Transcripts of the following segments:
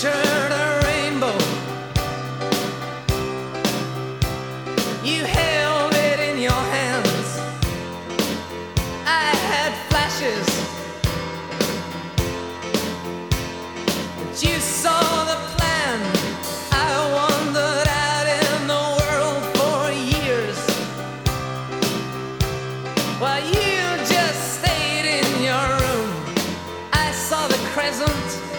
pictured a rainbow. You held it in your hands. I had flashes. But you saw the plan. I wandered out in the world for years. While you just stayed in your room, I saw the crescent.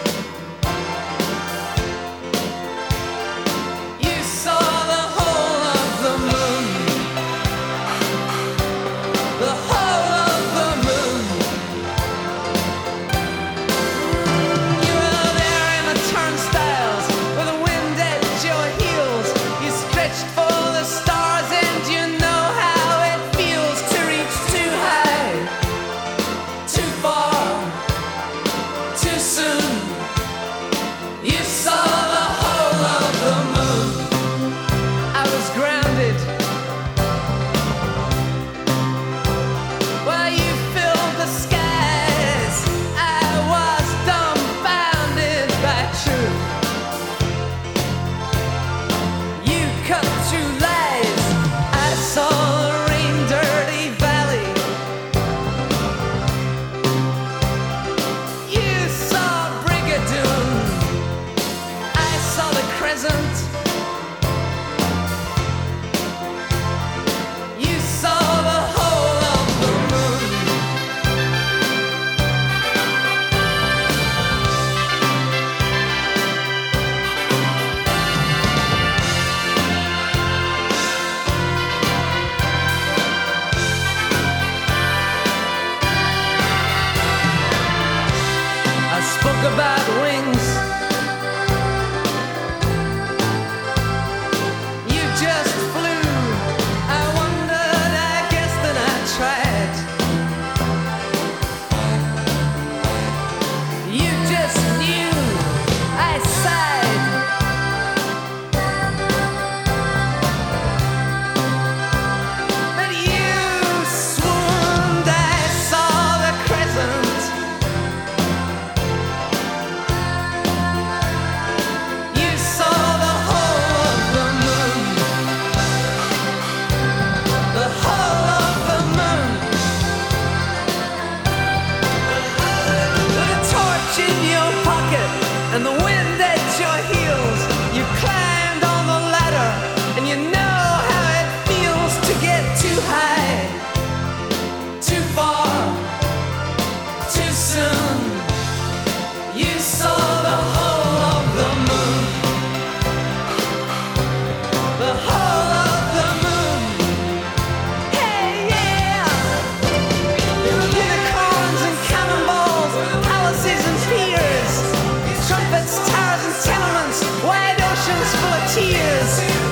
oceans full of tears.